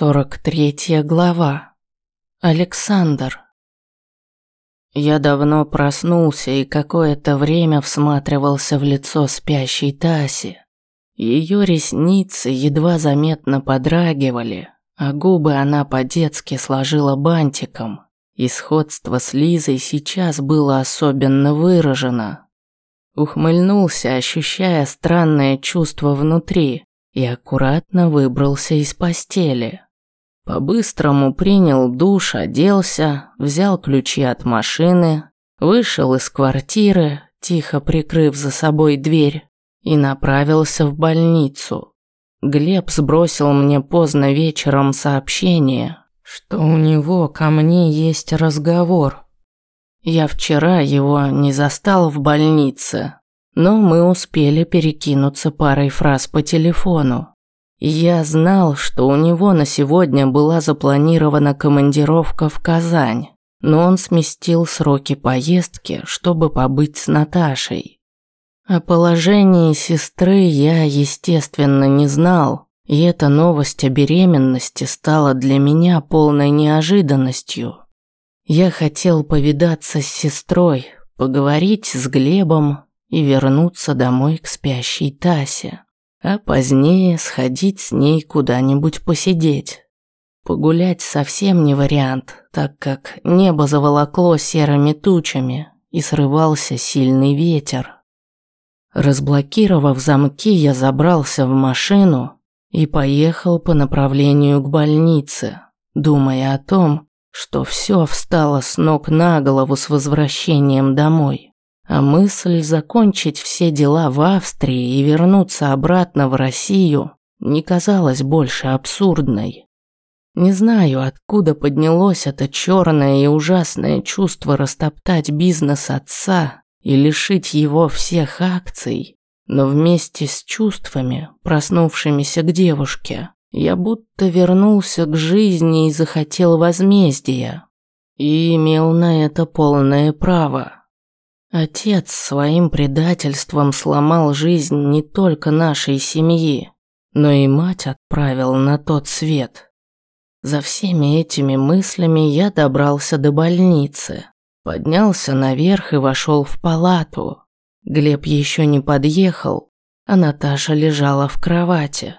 43 глава. Александр. Я давно проснулся и какое-то время всматривался в лицо спящей Таси. Ее ресницы едва заметно подрагивали, а губы она по-детски сложила бантиком. И сходство с Лизой сейчас было особенно выражено. Ухмыльнулся, ощущая странное чувство внутри, и аккуратно выбрался из постели. По-быстрому принял душ, оделся, взял ключи от машины, вышел из квартиры, тихо прикрыв за собой дверь, и направился в больницу. Глеб сбросил мне поздно вечером сообщение, что у него ко мне есть разговор. Я вчера его не застал в больнице, но мы успели перекинуться парой фраз по телефону. Я знал, что у него на сегодня была запланирована командировка в Казань, но он сместил сроки поездки, чтобы побыть с Наташей. О положении сестры я, естественно, не знал, и эта новость о беременности стала для меня полной неожиданностью. Я хотел повидаться с сестрой, поговорить с Глебом, и вернуться домой к спящей Тасе, а позднее сходить с ней куда-нибудь посидеть. Погулять совсем не вариант, так как небо заволокло серыми тучами и срывался сильный ветер. Разблокировав замки, я забрался в машину и поехал по направлению к больнице, думая о том, что все встало с ног на голову с возвращением домой. А мысль закончить все дела в Австрии и вернуться обратно в Россию не казалась больше абсурдной. Не знаю, откуда поднялось это черное и ужасное чувство растоптать бизнес отца и лишить его всех акций, но вместе с чувствами, проснувшимися к девушке, я будто вернулся к жизни и захотел возмездия. И имел на это полное право. Отец своим предательством сломал жизнь не только нашей семьи, но и мать отправил на тот свет. За всеми этими мыслями я добрался до больницы, поднялся наверх и вошел в палату. Глеб еще не подъехал, а Наташа лежала в кровати.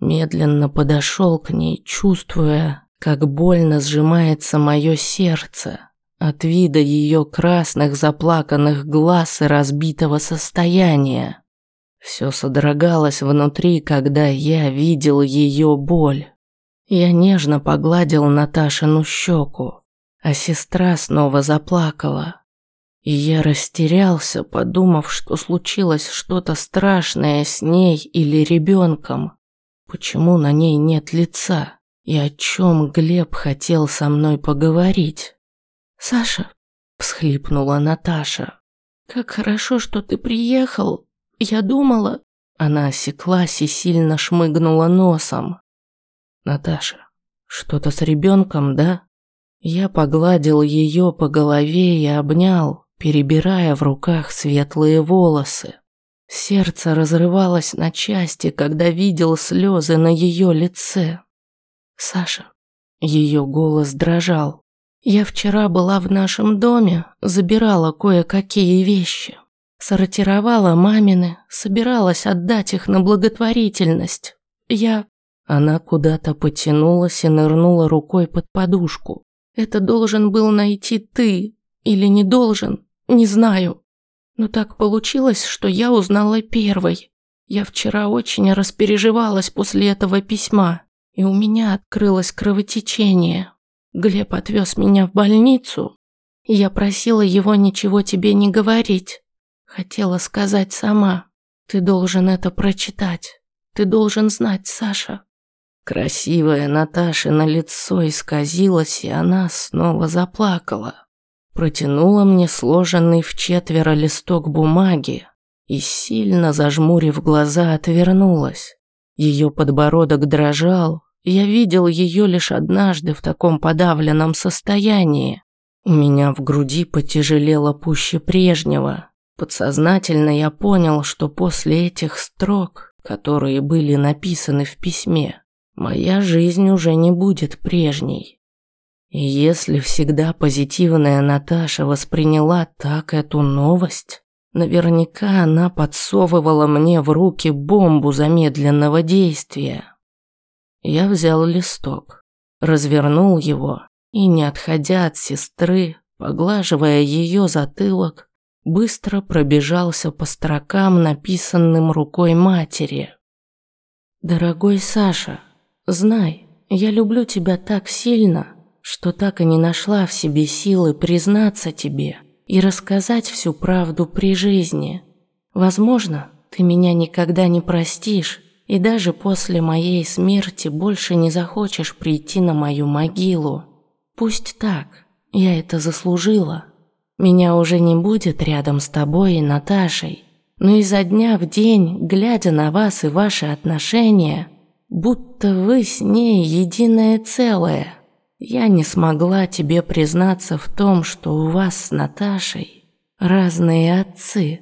Медленно подошел к ней, чувствуя, как больно сжимается мое сердце от вида ее красных заплаканных глаз и разбитого состояния. Все содрогалось внутри, когда я видел ее боль. Я нежно погладил Наташину щеку, а сестра снова заплакала. И я растерялся, подумав, что случилось что-то страшное с ней или ребенком. Почему на ней нет лица? И о чем Глеб хотел со мной поговорить? «Саша», – всхлипнула Наташа, – «как хорошо, что ты приехал. Я думала...» Она осеклась и сильно шмыгнула носом. «Наташа, что-то с ребенком, да?» Я погладил ее по голове и обнял, перебирая в руках светлые волосы. Сердце разрывалось на части, когда видел слезы на ее лице. «Саша». Ее голос дрожал. Я вчера была в нашем доме, забирала кое-какие вещи. Сортировала мамины, собиралась отдать их на благотворительность. Я... Она куда-то потянулась и нырнула рукой под подушку. Это должен был найти ты. Или не должен, не знаю. Но так получилось, что я узнала первой. Я вчера очень распереживалась после этого письма, и у меня открылось кровотечение. Глеб отвез меня в больницу. Я просила его ничего тебе не говорить. Хотела сказать сама. Ты должен это прочитать. Ты должен знать, Саша. Красивое Наташа на лицо исказилось, и она снова заплакала. Протянула мне сложенный в четверо листок бумаги и, сильно зажмурив глаза, отвернулась. Ее подбородок дрожал, я видел ее лишь однажды в таком подавленном состоянии. У меня в груди потяжелело пуще прежнего. Подсознательно я понял, что после этих строк, которые были написаны в письме, моя жизнь уже не будет прежней. И если всегда позитивная Наташа восприняла так эту новость, наверняка она подсовывала мне в руки бомбу замедленного действия. Я взял листок, развернул его и, не отходя от сестры, поглаживая ее затылок, быстро пробежался по строкам, написанным рукой матери. «Дорогой Саша, знай, я люблю тебя так сильно, что так и не нашла в себе силы признаться тебе и рассказать всю правду при жизни. Возможно, ты меня никогда не простишь и даже после моей смерти больше не захочешь прийти на мою могилу. Пусть так, я это заслужила». Меня уже не будет рядом с тобой и Наташей, но изо дня в день, глядя на вас и ваши отношения, будто вы с ней единое целое, я не смогла тебе признаться в том, что у вас с Наташей разные отцы.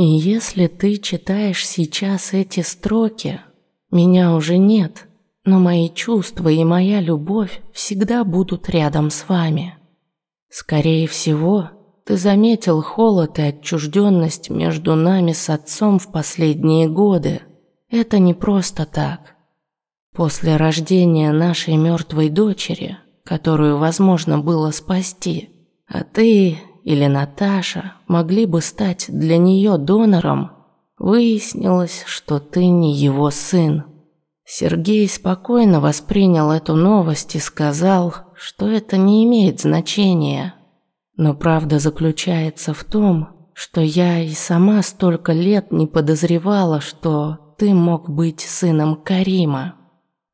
И если ты читаешь сейчас эти строки, меня уже нет, но мои чувства и моя любовь всегда будут рядом с вами. Скорее всего, ты заметил холод и отчужденность между нами с отцом в последние годы. Это не просто так. После рождения нашей мертвой дочери, которую возможно было спасти, а ты или Наташа могли бы стать для нее донором, выяснилось, что ты не его сын. Сергей спокойно воспринял эту новость и сказал, что это не имеет значения. Но правда заключается в том, что я и сама столько лет не подозревала, что ты мог быть сыном Карима.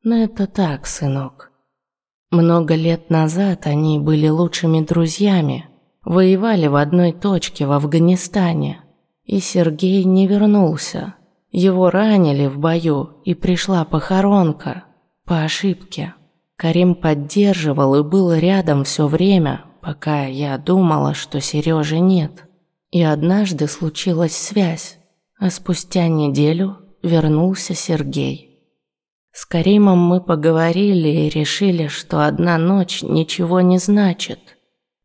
Но это так, сынок. Много лет назад они были лучшими друзьями, воевали в одной точке в Афганистане, и Сергей не вернулся. Его ранили в бою, и пришла похоронка. По ошибке. Карим поддерживал и был рядом все время, пока я думала, что Сережи нет. И однажды случилась связь, а спустя неделю вернулся Сергей. С Каримом мы поговорили и решили, что одна ночь ничего не значит.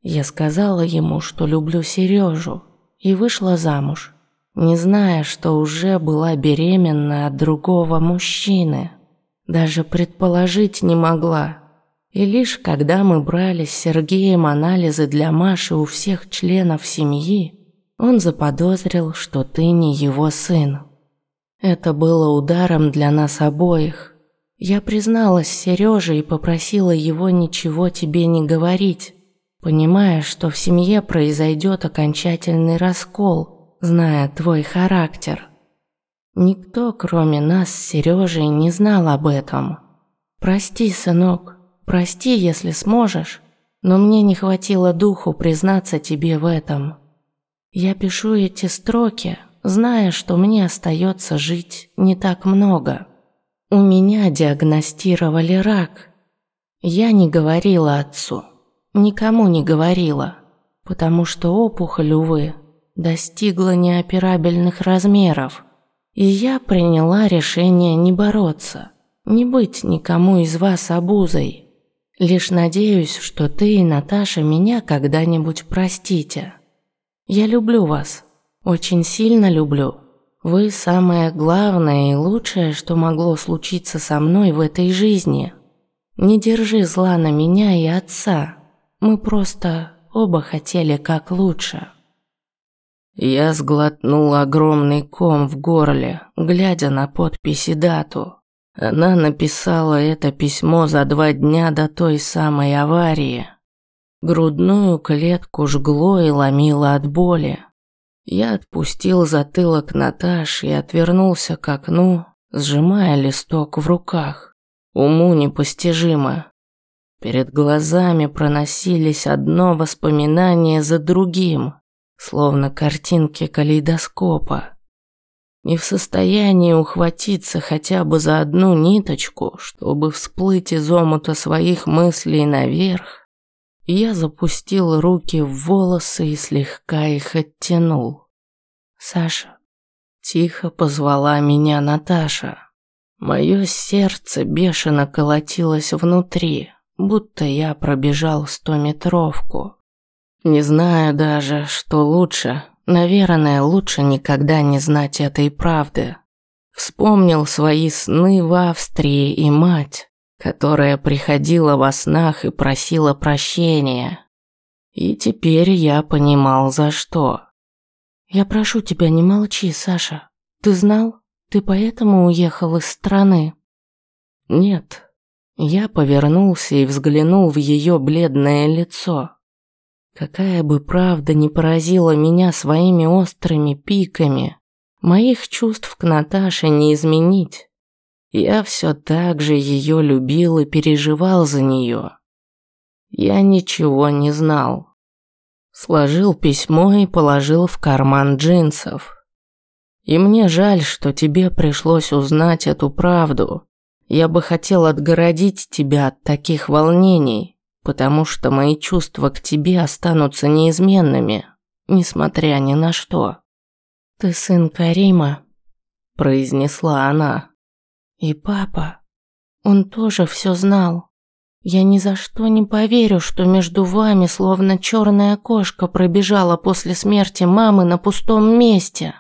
Я сказала ему, что люблю Сережу, и вышла замуж не зная, что уже была беременна от другого мужчины. Даже предположить не могла. И лишь когда мы брали с Сергеем анализы для Маши у всех членов семьи, он заподозрил, что ты не его сын. Это было ударом для нас обоих. Я призналась Сереже и попросила его ничего тебе не говорить, понимая, что в семье произойдет окончательный раскол – зная твой характер. Никто, кроме нас с Сережей, не знал об этом. Прости, сынок, прости, если сможешь, но мне не хватило духу признаться тебе в этом. Я пишу эти строки, зная, что мне остается жить не так много. У меня диагностировали рак. Я не говорила отцу, никому не говорила, потому что опухоль, увы, достигла неоперабельных размеров, и я приняла решение не бороться, не быть никому из вас обузой. Лишь надеюсь, что ты и Наташа меня когда-нибудь простите. Я люблю вас, очень сильно люблю. Вы самое главное и лучшее, что могло случиться со мной в этой жизни. Не держи зла на меня и отца. Мы просто оба хотели как лучше. Я сглотнул огромный ком в горле, глядя на подпись и дату. Она написала это письмо за два дня до той самой аварии. Грудную клетку жгло и ломило от боли. Я отпустил затылок Наташи и отвернулся к окну, сжимая листок в руках. Уму непостижимо. Перед глазами проносились одно воспоминание за другим – словно картинки калейдоскопа. Не в состоянии ухватиться хотя бы за одну ниточку, чтобы всплыть из омута своих мыслей наверх, я запустил руки в волосы и слегка их оттянул. «Саша», – тихо позвала меня Наташа. Мое сердце бешено колотилось внутри, будто я пробежал стометровку. Не знаю даже, что лучше. Наверное, лучше никогда не знать этой правды. Вспомнил свои сны в Австрии и мать, которая приходила во снах и просила прощения. И теперь я понимал, за что. «Я прошу тебя, не молчи, Саша. Ты знал? Ты поэтому уехал из страны?» «Нет». Я повернулся и взглянул в ее бледное лицо. Какая бы правда не поразила меня своими острыми пиками, моих чувств к Наташе не изменить. Я все так же ее любил и переживал за нее. Я ничего не знал. Сложил письмо и положил в карман джинсов. И мне жаль, что тебе пришлось узнать эту правду. Я бы хотел отгородить тебя от таких волнений, потому что мои чувства к тебе останутся неизменными, несмотря ни на что. Ты сын Карима, произнесла она. И папа, он тоже все знал. Я ни за что не поверю, что между вами словно черная кошка пробежала после смерти мамы на пустом месте.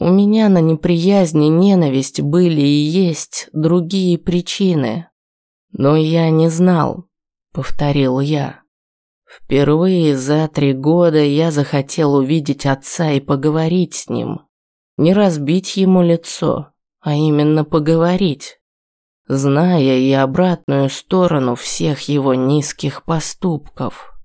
У меня на неприязнь и ненависть были и есть другие причины. Но я не знал, повторил я. Впервые за три года я захотел увидеть отца и поговорить с ним. Не разбить ему лицо, а именно поговорить, зная и обратную сторону всех его низких поступков.